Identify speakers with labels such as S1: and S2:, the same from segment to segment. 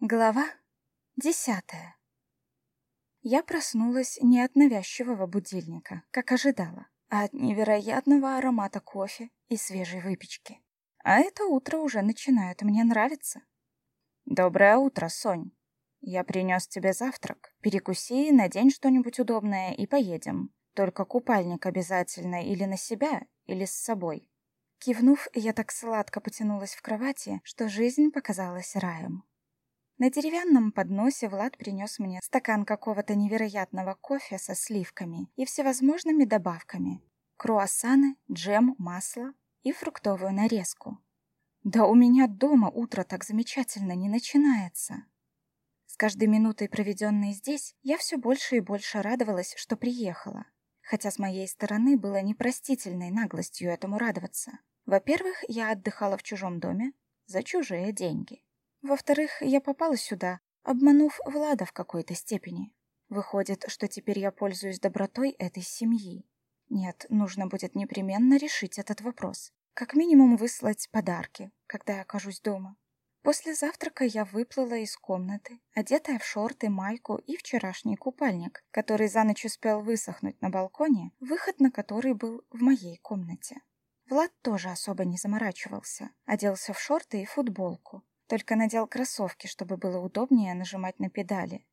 S1: Глава десятая. Я проснулась не от навязчивого будильника, как ожидала, а от невероятного аромата кофе и свежей выпечки. А это утро уже начинает мне нравиться. «Доброе утро, Сонь. Я принес тебе завтрак. Перекуси, надень что-нибудь удобное и поедем. Только купальник обязательно или на себя, или с собой». Кивнув, я так сладко потянулась в кровати, что жизнь показалась раем. На деревянном подносе Влад принес мне стакан какого-то невероятного кофе со сливками и всевозможными добавками. Круассаны, джем, масло и фруктовую нарезку. Да у меня дома утро так замечательно не начинается. С каждой минутой, проведенной здесь, я все больше и больше радовалась, что приехала. Хотя с моей стороны было непростительной наглостью этому радоваться. Во-первых, я отдыхала в чужом доме за чужие деньги. Во-вторых, я попала сюда, обманув Влада в какой-то степени. Выходит, что теперь я пользуюсь добротой этой семьи. Нет, нужно будет непременно решить этот вопрос. Как минимум выслать подарки, когда я окажусь дома. После завтрака я выплыла из комнаты, одетая в шорты, майку и вчерашний купальник, который за ночь успел высохнуть на балконе, выход на который был в моей комнате. Влад тоже особо не заморачивался, оделся в шорты и футболку, только надел кроссовки, чтобы было удобнее нажимать на педали.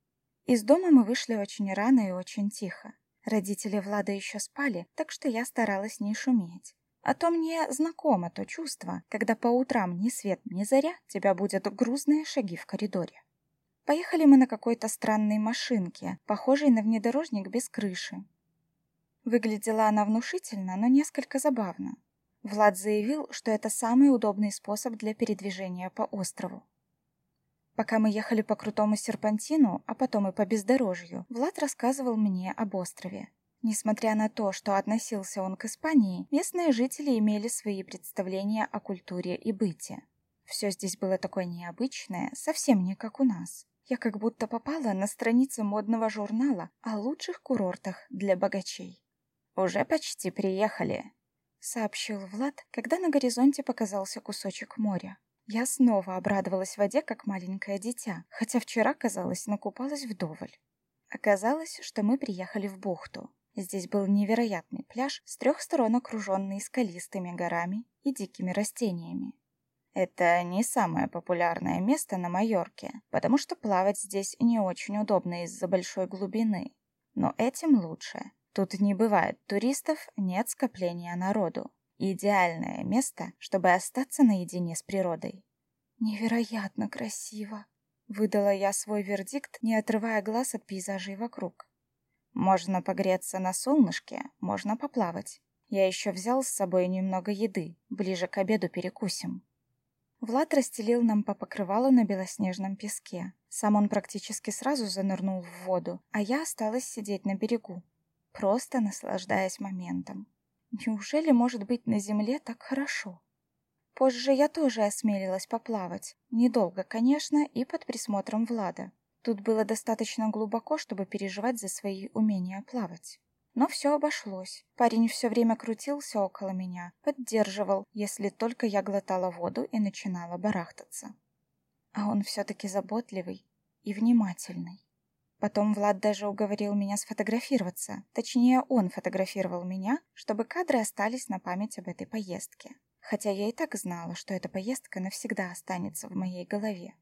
S1: Из дома мы вышли очень рано и очень тихо. Родители Влада еще спали, так что я старалась не шуметь. А то мне знакомо то чувство, когда по утрам ни свет, ни заря тебя будут грузные шаги в коридоре. Поехали мы на какой-то странной машинке, похожей на внедорожник без крыши. Выглядела она внушительно, но несколько забавно. Влад заявил, что это самый удобный способ для передвижения по острову. Пока мы ехали по крутому серпантину, а потом и по бездорожью, Влад рассказывал мне об острове. Несмотря на то, что относился он к Испании, местные жители имели свои представления о культуре и быте. Все здесь было такое необычное, совсем не как у нас. Я как будто попала на страницу модного журнала о лучших курортах для богачей. «Уже почти приехали», сообщил Влад, когда на горизонте показался кусочек моря. Я снова обрадовалась воде, как маленькое дитя, хотя вчера, казалось, накупалась вдоволь. Оказалось, что мы приехали в бухту. Здесь был невероятный пляж, с трех сторон окруженный скалистыми горами и дикими растениями. Это не самое популярное место на Майорке, потому что плавать здесь не очень удобно из-за большой глубины. Но этим лучше. Тут не бывает туристов, нет скопления народу. Идеальное место, чтобы остаться наедине с природой. «Невероятно красиво!» — выдала я свой вердикт, не отрывая глаз от пейзажей вокруг. «Можно погреться на солнышке, можно поплавать. Я еще взял с собой немного еды, ближе к обеду перекусим». Влад расстелил нам по покрывалу на белоснежном песке. Сам он практически сразу занырнул в воду, а я осталась сидеть на берегу, просто наслаждаясь моментом. Неужели может быть на земле так хорошо? Позже я тоже осмелилась поплавать. Недолго, конечно, и под присмотром Влада. Тут было достаточно глубоко, чтобы переживать за свои умения плавать. Но все обошлось. Парень все время крутился около меня, поддерживал, если только я глотала воду и начинала барахтаться. А он все-таки заботливый и внимательный. Потом Влад даже уговорил меня сфотографироваться. Точнее, он фотографировал меня, чтобы кадры остались на память об этой поездке. Хотя я и так знала, что эта поездка навсегда останется в моей голове.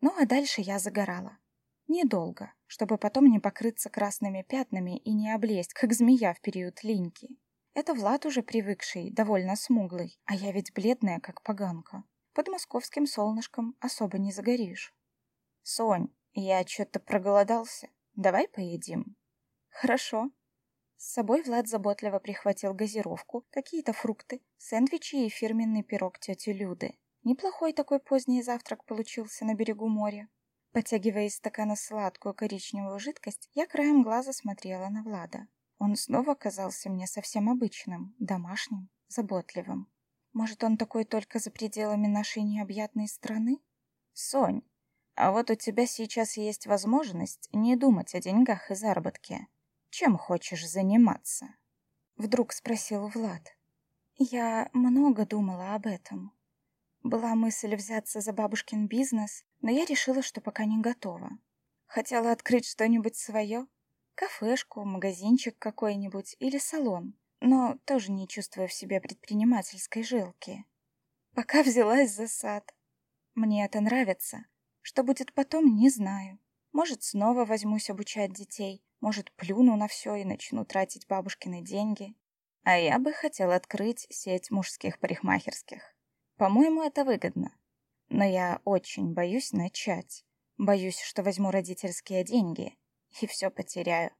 S1: Ну а дальше я загорала. Недолго, чтобы потом не покрыться красными пятнами и не облезть, как змея в период линьки. Это Влад уже привыкший, довольно смуглый, а я ведь бледная, как поганка. Под московским солнышком особо не загоришь. «Сонь, я что-то проголодался. Давай поедим. Хорошо. С собой Влад заботливо прихватил газировку, какие-то фрукты, сэндвичи и фирменный пирог тети Люды. Неплохой такой поздний завтрак получился на берегу моря. Потягивая из стакана сладкую коричневую жидкость, я краем глаза смотрела на Влада. Он снова казался мне совсем обычным, домашним, заботливым. Может, он такой только за пределами нашей необъятной страны? Сонь, а вот у тебя сейчас есть возможность не думать о деньгах и заработке. Чем хочешь заниматься?» Вдруг спросил Влад. «Я много думала об этом. Была мысль взяться за бабушкин бизнес, но я решила, что пока не готова. Хотела открыть что-нибудь свое, кафешку, магазинчик какой-нибудь или салон, но тоже не чувствую в себе предпринимательской жилки. Пока взялась за сад. Мне это нравится. Что будет потом, не знаю. Может, снова возьмусь обучать детей, может, плюну на все и начну тратить бабушкины деньги. А я бы хотела открыть сеть мужских парикмахерских. По-моему, это выгодно. Но я очень боюсь начать. Боюсь, что возьму родительские деньги и все потеряю.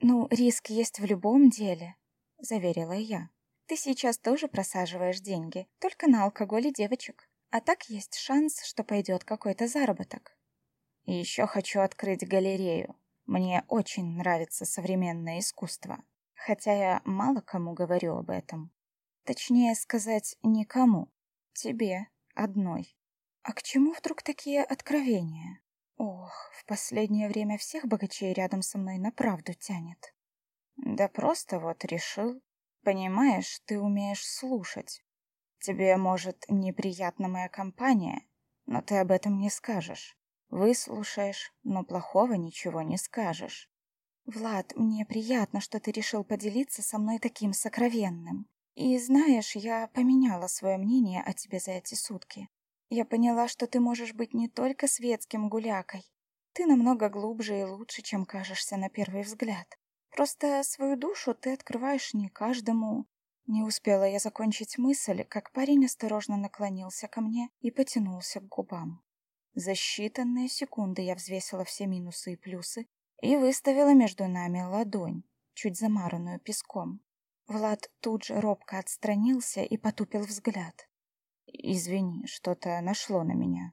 S1: Ну, риск есть в любом деле, заверила я. Ты сейчас тоже просаживаешь деньги, только на алкоголь и девочек. А так есть шанс, что пойдет какой-то заработок. И еще хочу открыть галерею. Мне очень нравится современное искусство, хотя я мало кому говорю об этом. Точнее сказать, никому. Тебе одной. А к чему вдруг такие откровения? Ох, в последнее время всех богачей рядом со мной на правду тянет. Да просто вот решил. Понимаешь, ты умеешь слушать. Тебе, может, неприятна моя компания, но ты об этом не скажешь. Выслушаешь, но плохого ничего не скажешь. Влад, мне приятно, что ты решил поделиться со мной таким сокровенным. И знаешь, я поменяла свое мнение о тебе за эти сутки. Я поняла, что ты можешь быть не только светским гулякой. Ты намного глубже и лучше, чем кажешься на первый взгляд. Просто свою душу ты открываешь не каждому. Не успела я закончить мысль, как парень осторожно наклонился ко мне и потянулся к губам. За считанные секунды я взвесила все минусы и плюсы и выставила между нами ладонь, чуть замаранную песком. Влад тут же робко отстранился и потупил взгляд. Извини, что-то нашло на меня.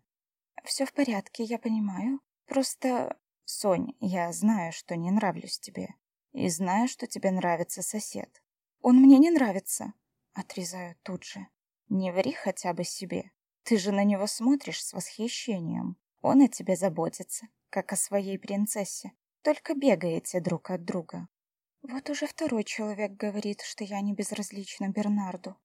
S1: Все в порядке, я понимаю. Просто... Сонь, я знаю, что не нравлюсь тебе. И знаю, что тебе нравится сосед. Он мне не нравится. Отрезаю тут же. Не ври хотя бы себе. Ты же на него смотришь с восхищением. Он о тебе заботится, как о своей принцессе. Только бегаете друг от друга. Вот уже второй человек говорит, что я не безразлична Бернарду.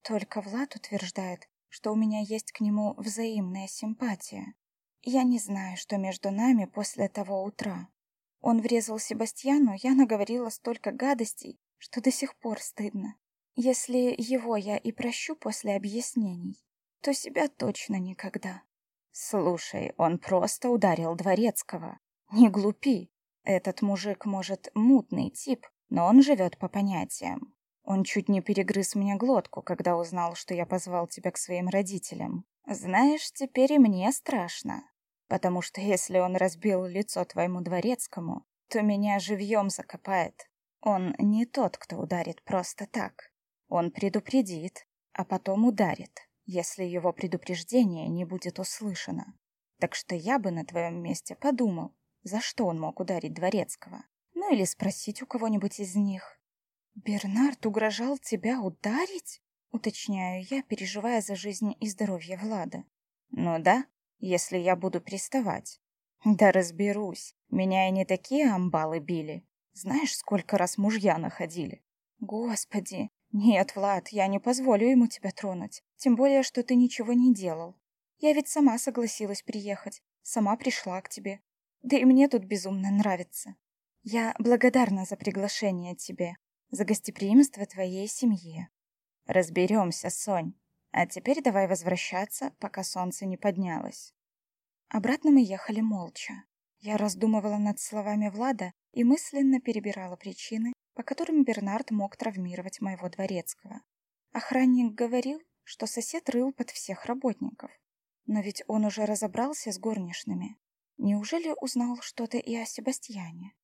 S1: Только Влад утверждает, что у меня есть к нему взаимная симпатия. Я не знаю, что между нами после того утра. Он врезал Себастьяну, я наговорила столько гадостей, что до сих пор стыдно. Если его я и прощу после объяснений, то себя точно никогда. Слушай, он просто ударил Дворецкого. Не глупи. Этот мужик, может, мутный тип, но он живет по понятиям. Он чуть не перегрыз мне глотку, когда узнал, что я позвал тебя к своим родителям. Знаешь, теперь и мне страшно. Потому что если он разбил лицо твоему дворецкому, то меня живьем закопает. Он не тот, кто ударит просто так. Он предупредит, а потом ударит, если его предупреждение не будет услышано. Так что я бы на твоем месте подумал, за что он мог ударить дворецкого. Ну или спросить у кого-нибудь из них. «Бернард угрожал тебя ударить?» — уточняю я, переживая за жизнь и здоровье Влада. «Ну да, если я буду приставать». «Да разберусь. Меня и не такие амбалы били. Знаешь, сколько раз мужья находили?» «Господи! Нет, Влад, я не позволю ему тебя тронуть. Тем более, что ты ничего не делал. Я ведь сама согласилась приехать. Сама пришла к тебе. Да и мне тут безумно нравится. Я благодарна за приглашение тебе за гостеприимство твоей семье. Разберемся, Сонь. А теперь давай возвращаться, пока солнце не поднялось. Обратно мы ехали молча. Я раздумывала над словами Влада и мысленно перебирала причины, по которым Бернард мог травмировать моего дворецкого. Охранник говорил, что сосед рыл под всех работников. Но ведь он уже разобрался с горничными. Неужели узнал что-то и о Себастьяне?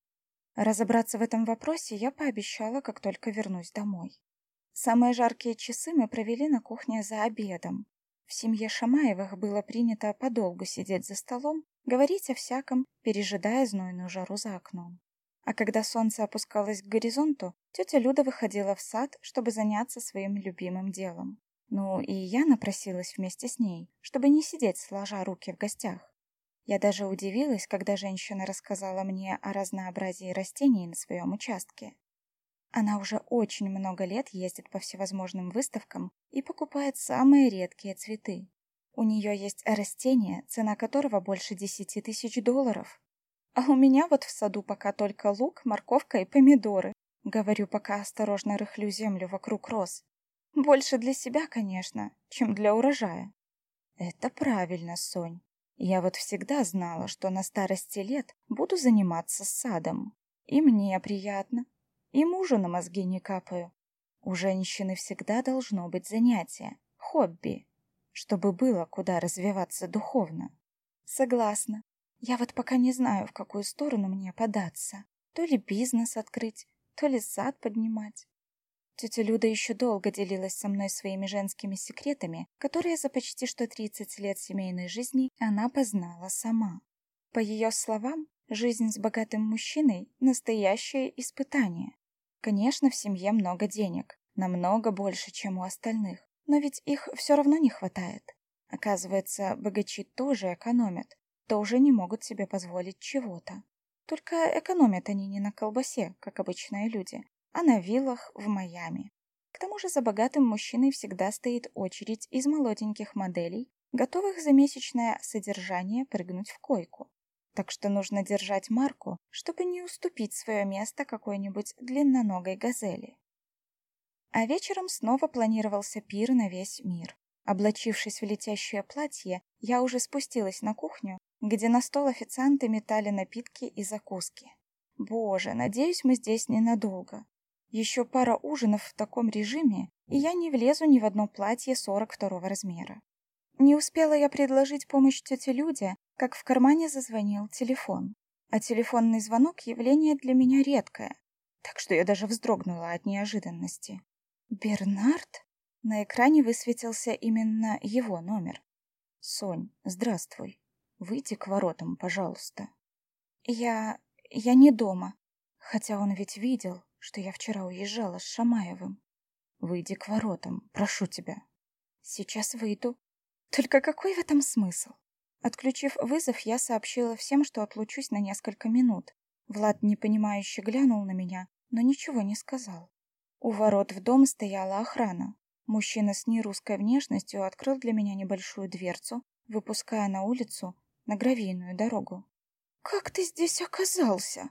S1: Разобраться в этом вопросе я пообещала, как только вернусь домой. Самые жаркие часы мы провели на кухне за обедом. В семье Шамаевых было принято подолгу сидеть за столом, говорить о всяком, пережидая знойную жару за окном. А когда солнце опускалось к горизонту, тетя Люда выходила в сад, чтобы заняться своим любимым делом. Ну и я напросилась вместе с ней, чтобы не сидеть сложа руки в гостях. Я даже удивилась, когда женщина рассказала мне о разнообразии растений на своем участке. Она уже очень много лет ездит по всевозможным выставкам и покупает самые редкие цветы. У нее есть растение, цена которого больше десяти тысяч долларов. А у меня вот в саду пока только лук, морковка и помидоры. Говорю, пока осторожно рыхлю землю вокруг роз. Больше для себя, конечно, чем для урожая. Это правильно, Сонь. Я вот всегда знала, что на старости лет буду заниматься садом. И мне приятно, и мужу на мозги не капаю. У женщины всегда должно быть занятие, хобби, чтобы было куда развиваться духовно. Согласна. Я вот пока не знаю, в какую сторону мне податься. То ли бизнес открыть, то ли сад поднимать. Тетя Люда еще долго делилась со мной своими женскими секретами, которые за почти что 30 лет семейной жизни она познала сама. По ее словам, жизнь с богатым мужчиной – настоящее испытание. Конечно, в семье много денег, намного больше, чем у остальных, но ведь их все равно не хватает. Оказывается, богачи тоже экономят, тоже не могут себе позволить чего-то. Только экономят они не на колбасе, как обычные люди, а на виллах в Майами. К тому же за богатым мужчиной всегда стоит очередь из молоденьких моделей, готовых за месячное содержание прыгнуть в койку. Так что нужно держать марку, чтобы не уступить свое место какой-нибудь длинноногой газели. А вечером снова планировался пир на весь мир. Облачившись в летящее платье, я уже спустилась на кухню, где на стол официанты метали напитки и закуски. Боже, надеюсь, мы здесь ненадолго. Еще пара ужинов в таком режиме, и я не влезу ни в одно платье 42 размера. Не успела я предложить помощь тете Люде, как в кармане зазвонил телефон. А телефонный звонок — явление для меня редкое, так что я даже вздрогнула от неожиданности. «Бернард?» На экране высветился именно его номер. «Сонь, здравствуй. Выйди к воротам, пожалуйста». «Я... я не дома. Хотя он ведь видел, что я вчера уезжала с Шамаевым. Выйди к воротам, прошу тебя. Сейчас выйду. Только какой в этом смысл? Отключив вызов, я сообщила всем, что отлучусь на несколько минут. Влад непонимающе глянул на меня, но ничего не сказал. У ворот в дом стояла охрана. Мужчина с нерусской внешностью открыл для меня небольшую дверцу, выпуская на улицу на гравийную дорогу. «Как ты здесь оказался?»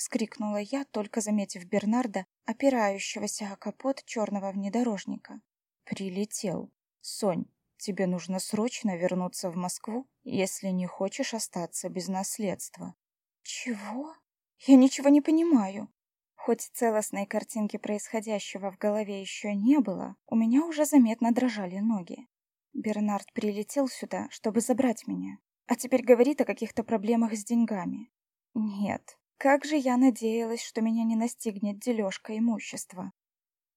S1: вскрикнула я, только заметив Бернарда, опирающегося о капот черного внедорожника. Прилетел. Сонь, тебе нужно срочно вернуться в Москву, если не хочешь остаться без наследства. Чего? Я ничего не понимаю. Хоть целостной картинки происходящего в голове еще не было, у меня уже заметно дрожали ноги. Бернард прилетел сюда, чтобы забрать меня, а теперь говорит о каких-то проблемах с деньгами. Нет, как же я надеялась, что меня не настигнет дележка имущества.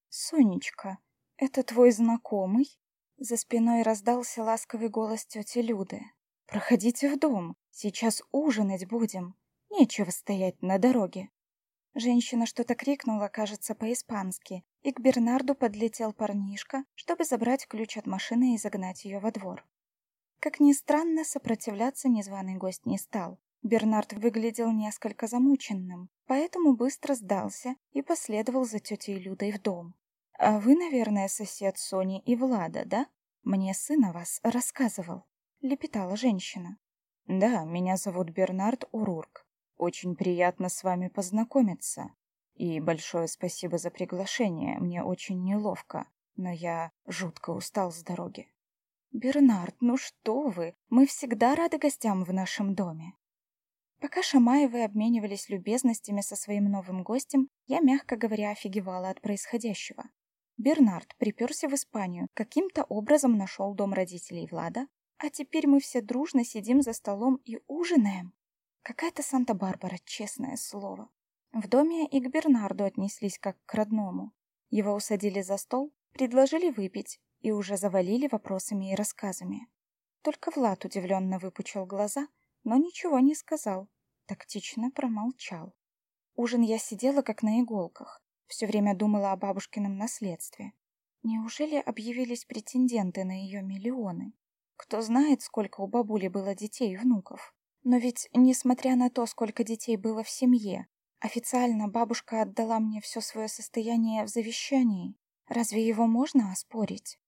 S1: «Сонечка, это твой знакомый?» За спиной раздался ласковый голос тети Люды. «Проходите в дом, сейчас ужинать будем. Нечего стоять на дороге». Женщина что-то крикнула, кажется, по-испански, и к Бернарду подлетел парнишка, чтобы забрать ключ от машины и загнать ее во двор. Как ни странно, сопротивляться незваный гость не стал. Бернард выглядел несколько замученным, поэтому быстро сдался и последовал за тетей Людой в дом. «А вы, наверное, сосед Сони и Влада, да? Мне сын о вас рассказывал», — лепетала женщина. «Да, меня зовут Бернард Урурк. Очень приятно с вами познакомиться. И большое спасибо за приглашение, мне очень неловко, но я жутко устал с дороги». «Бернард, ну что вы, мы всегда рады гостям в нашем доме», Пока Шамаевы обменивались любезностями со своим новым гостем, я, мягко говоря, офигевала от происходящего. Бернард приперся в Испанию, каким-то образом нашел дом родителей Влада, а теперь мы все дружно сидим за столом и ужинаем. Какая-то Санта-Барбара, честное слово. В доме и к Бернарду отнеслись как к родному. Его усадили за стол, предложили выпить и уже завалили вопросами и рассказами. Только Влад удивленно выпучил глаза, но ничего не сказал, тактично промолчал. Ужин я сидела как на иголках, все время думала о бабушкином наследстве. Неужели объявились претенденты на ее миллионы? Кто знает, сколько у бабули было детей и внуков. Но ведь, несмотря на то, сколько детей было в семье, официально бабушка отдала мне все свое состояние в завещании. Разве его можно оспорить?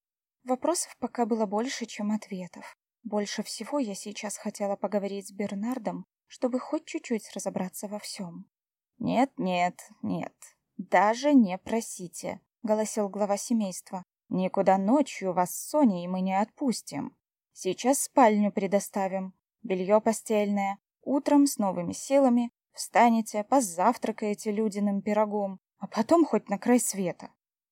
S1: Вопросов пока было больше, чем ответов. Больше всего я сейчас хотела поговорить с Бернардом, чтобы хоть чуть-чуть разобраться во всем. «Нет, нет, нет, даже не просите», — голосил глава семейства. «Никуда ночью вас с Соней мы не отпустим. Сейчас спальню предоставим, белье постельное. Утром с новыми силами встанете, позавтракаете людиным пирогом, а потом хоть на край света.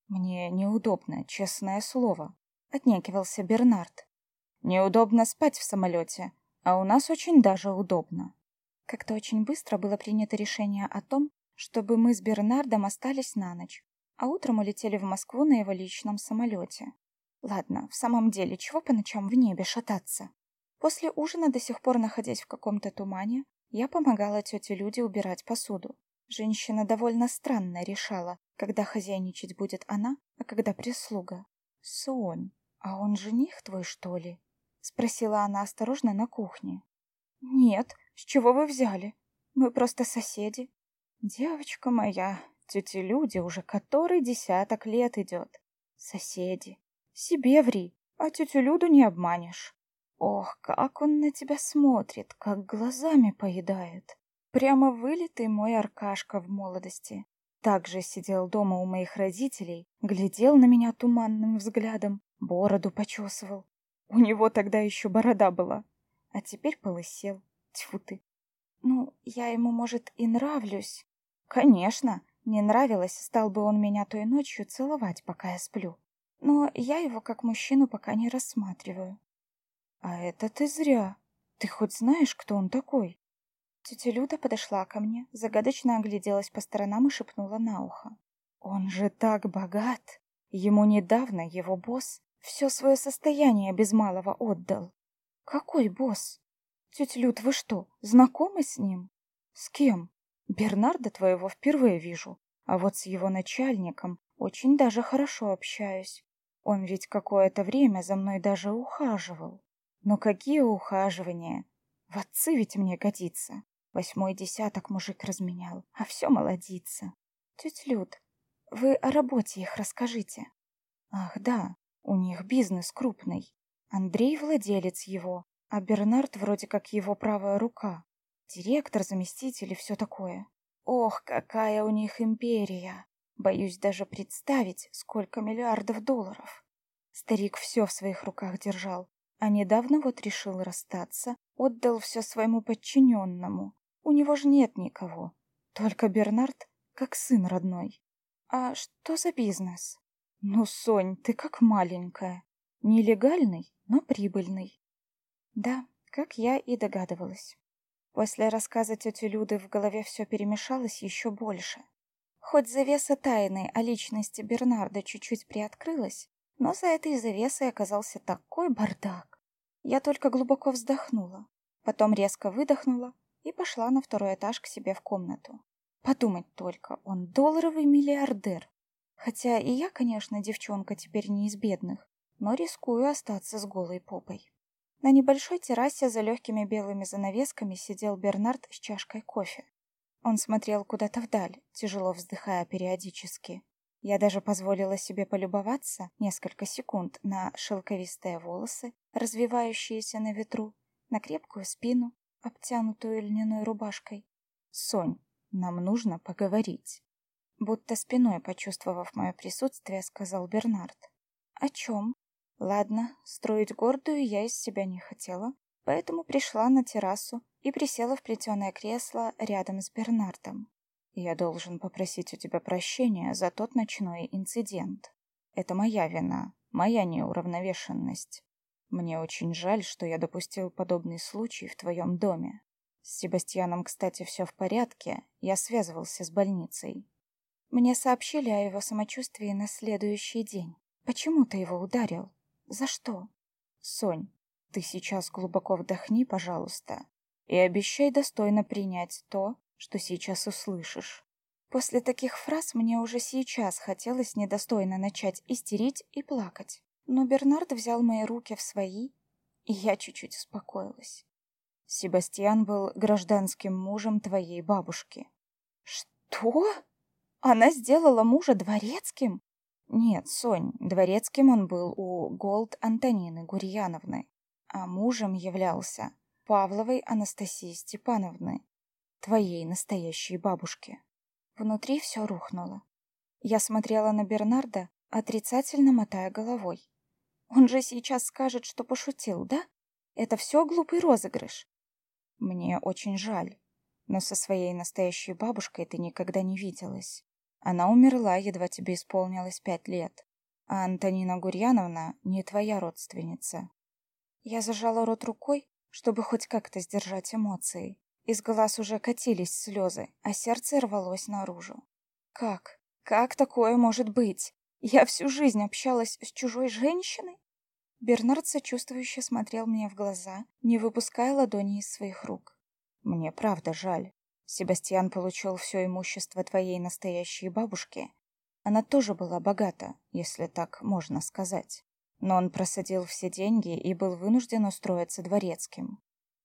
S1: Мне неудобно, честное слово», — отнекивался Бернард. «Неудобно спать в самолете, а у нас очень даже удобно. Как-то очень быстро было принято решение о том, чтобы мы с Бернардом остались на ночь, а утром улетели в Москву на его личном самолете. Ладно, в самом деле, чего по ночам в небе шататься? После ужина, до сих пор находясь в каком-то тумане, я помогала тете Люде убирать посуду. Женщина довольно странно решала, когда хозяйничать будет она, а когда прислуга. «Сонь, а он жених твой, что ли?» — спросила она осторожно на кухне. «Нет, с чего вы взяли? Мы просто соседи. Девочка моя, тетя Люди уже который десяток лет идет. Соседи. Себе ври, а тетю Люду не обманешь. Ох, как он на тебя смотрит, как глазами поедает. Прямо вылитый мой Аркашка в молодости. Также сидел дома у моих родителей, глядел на меня туманным взглядом, бороду почесывал. У него тогда еще борода была, а теперь полысел. Тьфу ты. Ну, я ему, может, и нравлюсь. Конечно, не нравилось, стал бы он меня той ночью целовать, пока я сплю. Но я его как мужчину пока не рассматриваю. А это ты зря. Ты хоть знаешь, кто он такой? Тетя Люда подошла ко мне, загадочно огляделась по сторонам и шепнула на ухо. Он же так богат. Ему недавно его босс все свое состояние без малого отдал. Какой босс? Тетя Люд, вы что, знакомы с ним? С кем? Бернарда твоего впервые вижу, а вот с его начальником очень даже хорошо общаюсь. Он ведь какое-то время за мной даже ухаживал. Но какие ухаживания? В отцы ведь мне годится. Восьмой десяток мужик разменял, а все молодится. Тетя Люд, вы о работе их расскажите. Ах, да, у них бизнес крупный. Андрей владелец его, а Бернард вроде как его правая рука. Директор, заместитель и все такое. Ох, какая у них империя! Боюсь даже представить, сколько миллиардов долларов. Старик все в своих руках держал, а недавно вот решил расстаться, отдал все своему подчиненному. У него же нет никого. Только Бернард как сын родной. А что за бизнес? Ну, Сонь, ты как маленькая. Нелегальный, но прибыльный. Да, как я и догадывалась. После рассказа тети Люды в голове все перемешалось еще больше. Хоть завеса тайны о личности Бернарда чуть-чуть приоткрылась, но за этой завесой оказался такой бардак. Я только глубоко вздохнула, потом резко выдохнула и пошла на второй этаж к себе в комнату. Подумать только, он долларовый миллиардер. Хотя и я, конечно, девчонка теперь не из бедных, но рискую остаться с голой попой. На небольшой террасе за легкими белыми занавесками сидел Бернард с чашкой кофе. Он смотрел куда-то вдаль, тяжело вздыхая периодически. Я даже позволила себе полюбоваться несколько секунд на шелковистые волосы, развивающиеся на ветру, на крепкую спину, обтянутую льняной рубашкой. «Сонь, нам нужно поговорить». Будто спиной почувствовав мое присутствие, сказал Бернард. «О чем?» Ладно, строить гордую я из себя не хотела, поэтому пришла на террасу и присела в плетеное кресло рядом с Бернардом. «Я должен попросить у тебя прощения за тот ночной инцидент. Это моя вина, моя неуравновешенность. Мне очень жаль, что я допустил подобный случай в твоем доме. С Себастьяном, кстати, все в порядке, я связывался с больницей. Мне сообщили о его самочувствии на следующий день. Почему ты его ударил? За что? Сонь, ты сейчас глубоко вдохни, пожалуйста, и обещай достойно принять то, что сейчас услышишь. После таких фраз мне уже сейчас хотелось недостойно начать истерить и плакать. Но Бернард взял мои руки в свои, и я чуть-чуть успокоилась. Себастьян был гражданским мужем твоей бабушки. Что? Она сделала мужа дворецким? Нет, Сонь, дворецким он был у Голд Антонины Гурьяновны. а мужем являлся Павловой Анастасии Степановны, твоей настоящей бабушки. Внутри все рухнуло. Я смотрела на Бернарда, отрицательно мотая головой. Он же сейчас скажет, что пошутил, да? Это все глупый розыгрыш. Мне очень жаль, но со своей настоящей бабушкой ты никогда не виделась. Она умерла, едва тебе исполнилось пять лет. А Антонина Гурьяновна не твоя родственница. Я зажала рот рукой, чтобы хоть как-то сдержать эмоции. Из глаз уже катились слезы, а сердце рвалось наружу. Как? Как такое может быть? Я всю жизнь общалась с чужой женщиной? Бернард сочувствующе смотрел мне в глаза, не выпуская ладони из своих рук. Мне правда жаль. Себастьян получил все имущество твоей настоящей бабушки она тоже была богата, если так можно сказать. Но он просадил все деньги и был вынужден устроиться дворецким.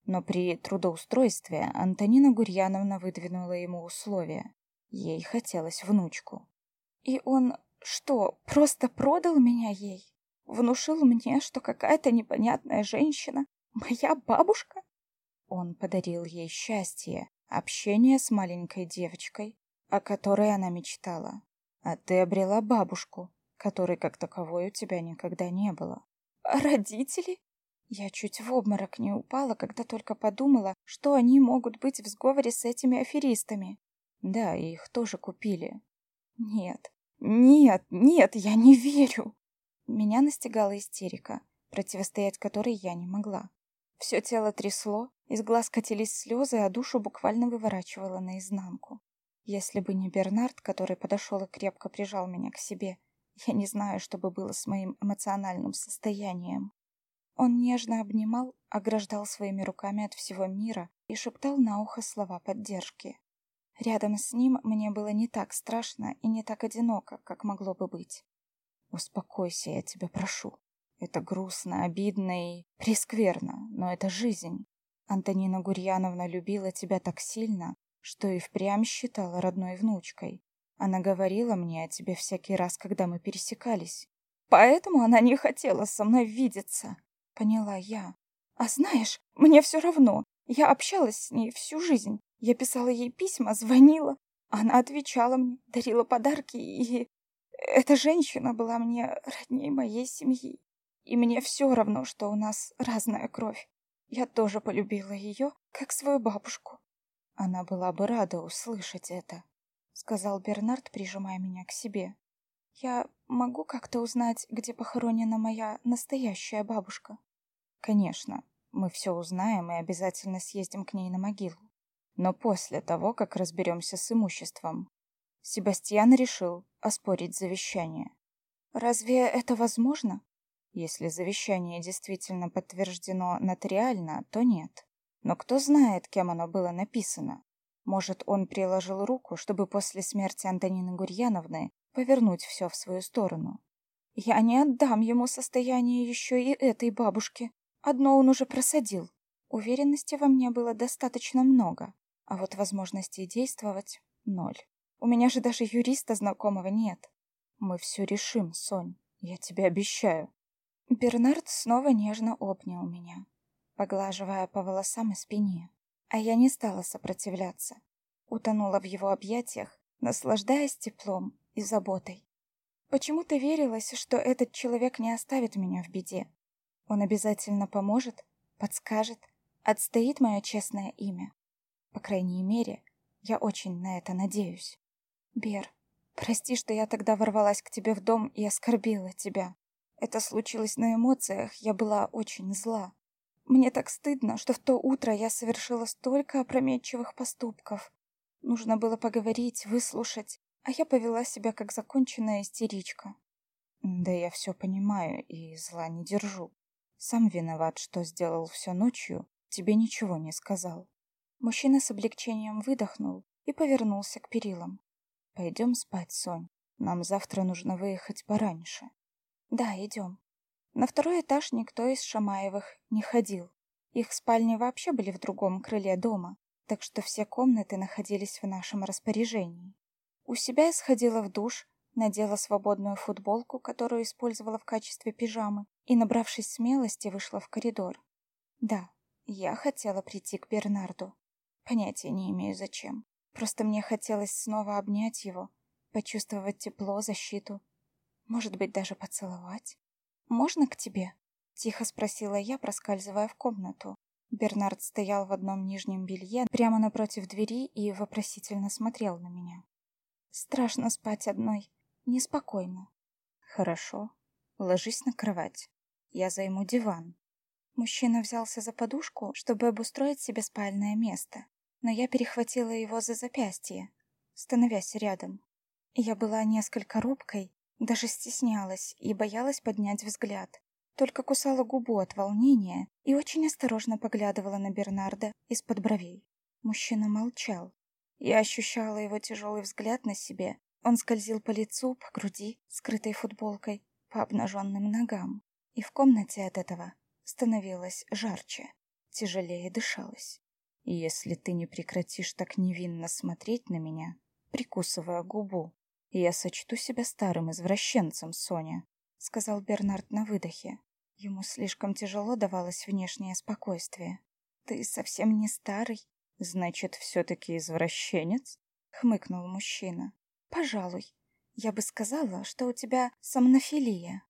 S1: Но при трудоустройстве Антонина Гурьяновна выдвинула ему условия. Ей хотелось внучку. И он что, просто продал меня ей? Внушил мне, что какая-то непонятная женщина — моя бабушка? Он подарил ей счастье, общение с маленькой девочкой, о которой она мечтала. А ты обрела бабушку, которой как таковой у тебя никогда не было. А родители? Я чуть в обморок не упала, когда только подумала, что они могут быть в сговоре с этими аферистами. Да, их тоже купили. Нет, нет, нет, я не верю. Меня настигала истерика, противостоять которой я не могла. Все тело трясло, из глаз катились слезы, а душу буквально выворачивало наизнанку. Если бы не Бернард, который подошел и крепко прижал меня к себе, я не знаю, что бы было с моим эмоциональным состоянием. Он нежно обнимал, ограждал своими руками от всего мира и шептал на ухо слова поддержки. Рядом с ним мне было не так страшно и не так одиноко, как могло бы быть. «Успокойся, я тебя прошу. Это грустно, обидно и прескверно, но это жизнь. Антонина Гурьяновна любила тебя так сильно, что и впрямь считала родной внучкой. Она говорила мне о тебе всякий раз, когда мы пересекались. Поэтому она не хотела со мной видеться, поняла я. А знаешь, мне все равно. Я общалась с ней всю жизнь. Я писала ей письма, звонила. Она отвечала мне, дарила подарки, и... Эта женщина была мне родней моей семьи. И мне все равно, что у нас разная кровь. Я тоже полюбила ее, как свою бабушку. Она была бы рада услышать это, сказал Бернард, прижимая меня к себе. Я могу как-то узнать, где похоронена моя настоящая бабушка? Конечно, мы все узнаем и обязательно съездим к ней на могилу. Но после того, как разберемся с имуществом. Себастьян решил оспорить завещание. Разве это возможно? Если завещание действительно подтверждено нотариально, то нет. Но кто знает, кем оно было написано? Может, он приложил руку, чтобы после смерти Антонины Гурьяновны повернуть все в свою сторону. Я не отдам ему состояние еще и этой бабушке. Одно он уже просадил. Уверенности во мне было достаточно много, а вот возможностей действовать — ноль. У меня же даже юриста знакомого нет. Мы все решим, Сонь, я тебе обещаю. Бернард снова нежно обнял меня поглаживая по волосам и спине. А я не стала сопротивляться. Утонула в его объятиях, наслаждаясь теплом и заботой. Почему-то верилось, что этот человек не оставит меня в беде. Он обязательно поможет, подскажет, отстоит мое честное имя. По крайней мере, я очень на это надеюсь. Бер, прости, что я тогда ворвалась к тебе в дом и оскорбила тебя. Это случилось на эмоциях, я была очень зла. Мне так стыдно, что в то утро я совершила столько опрометчивых поступков. Нужно было поговорить, выслушать, а я повела себя как законченная истеричка. Да я все понимаю и зла не держу. Сам виноват, что сделал все ночью, тебе ничего не сказал. Мужчина с облегчением выдохнул и повернулся к перилам. Пойдем спать, Сонь. Нам завтра нужно выехать пораньше. Да, идем. На второй этаж никто из Шамаевых не ходил. Их спальни вообще были в другом крыле дома, так что все комнаты находились в нашем распоряжении. У себя я сходила в душ, надела свободную футболку, которую использовала в качестве пижамы, и, набравшись смелости, вышла в коридор. Да, я хотела прийти к Бернарду. Понятия не имею зачем. Просто мне хотелось снова обнять его, почувствовать тепло, защиту. Может быть, даже поцеловать. «Можно к тебе?» — тихо спросила я, проскальзывая в комнату. Бернард стоял в одном нижнем белье прямо напротив двери и вопросительно смотрел на меня. «Страшно спать одной. Неспокойно». «Хорошо. Ложись на кровать. Я займу диван». Мужчина взялся за подушку, чтобы обустроить себе спальное место, но я перехватила его за запястье, становясь рядом. Я была несколько робкой, даже стеснялась и боялась поднять взгляд. Только кусала губу от волнения и очень осторожно поглядывала на Бернарда из-под бровей. Мужчина молчал. Я ощущала его тяжелый взгляд на себе. Он скользил по лицу, по груди, скрытой футболкой, по обнаженным ногам. И в комнате от этого становилось жарче, тяжелее дышалось. «Если ты не прекратишь так невинно смотреть на меня, прикусывая губу, я сочту себя старым извращенцем, Соня», — сказал Бернард на выдохе. Ему слишком тяжело давалось внешнее спокойствие. «Ты совсем не старый?» «Значит, все-таки извращенец?» — хмыкнул мужчина. «Пожалуй. Я бы сказала, что у тебя сомнофилия».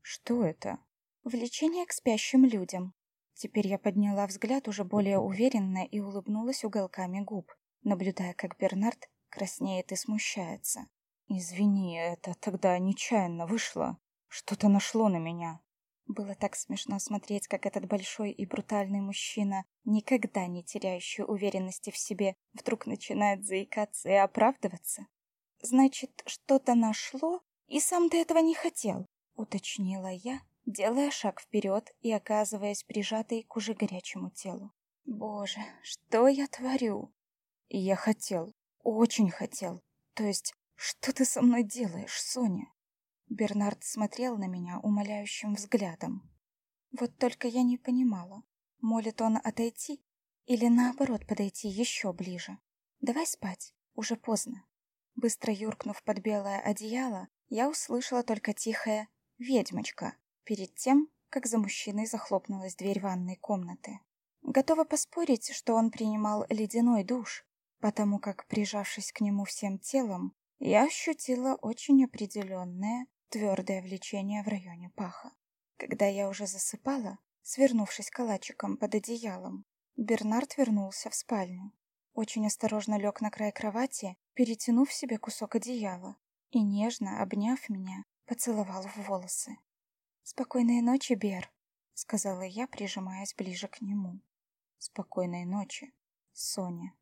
S1: «Что это?» «Влечение к спящим людям». Теперь я подняла взгляд уже более уверенно и улыбнулась уголками губ, наблюдая, как Бернард краснеет и смущается. «Извини, это тогда нечаянно вышло. Что-то нашло на меня». Было так смешно смотреть, как этот большой и брутальный мужчина, никогда не теряющий уверенности в себе, вдруг начинает заикаться и оправдываться. «Значит, что-то нашло, и сам ты этого не хотел», — уточнила я, делая шаг вперед и оказываясь прижатой к уже горячему телу. «Боже, что я творю?» «Я хотел, очень хотел. То есть, что ты со мной делаешь, Соня?» Бернард смотрел на меня умоляющим взглядом. Вот только я не понимала, молит он отойти или наоборот подойти еще ближе. «Давай спать, уже поздно». Быстро юркнув под белое одеяло, я услышала только тихое «ведьмочка» перед тем, как за мужчиной захлопнулась дверь ванной комнаты. Готова поспорить, что он принимал ледяной душ, потому как, прижавшись к нему всем телом, я ощутила очень определенное твердое влечение в районе паха. Когда я уже засыпала, свернувшись калачиком под одеялом, Бернард вернулся в спальню. Очень осторожно лег на край кровати, перетянув себе кусок одеяла, и нежно, обняв меня, поцеловал в волосы. «Спокойной ночи, Бер», — сказала я, прижимаясь ближе к нему. «Спокойной ночи, Соня».